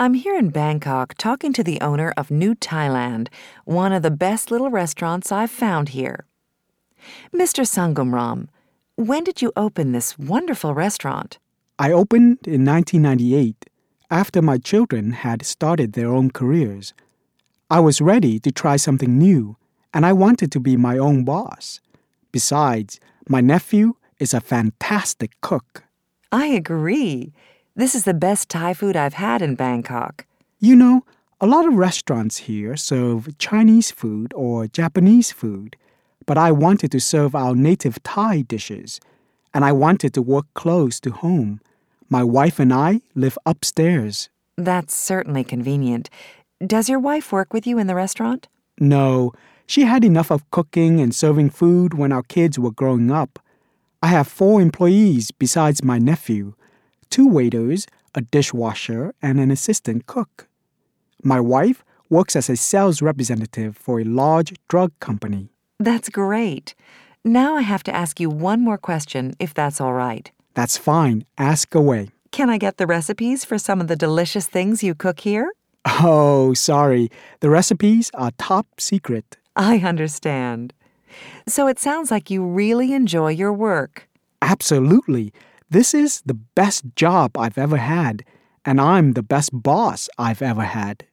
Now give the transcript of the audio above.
I'm here in Bangkok talking to the owner of New Thailand, one of the best little restaurants I've found here. Mr. Sangumram, when did you open this wonderful restaurant? I opened in 1998 after my children had started their own careers. I was ready to try something new, and I wanted to be my own boss. Besides, my nephew is a fantastic cook. I agree. This is the best Thai food I've had in Bangkok. You know, a lot of restaurants here serve Chinese food or Japanese food, but I wanted to serve our native Thai dishes, and I wanted to work close to home. My wife and I live upstairs. That's certainly convenient. Does your wife work with you in the restaurant? No, she had enough of cooking and serving food when our kids were growing up. I have four employees besides my nephew two waiters, a dishwasher, and an assistant cook. My wife works as a sales representative for a large drug company. That's great. Now I have to ask you one more question, if that's all right. That's fine. Ask away. Can I get the recipes for some of the delicious things you cook here? Oh, sorry. The recipes are top secret. I understand. So it sounds like you really enjoy your work. Absolutely. This is the best job I've ever had, and I'm the best boss I've ever had.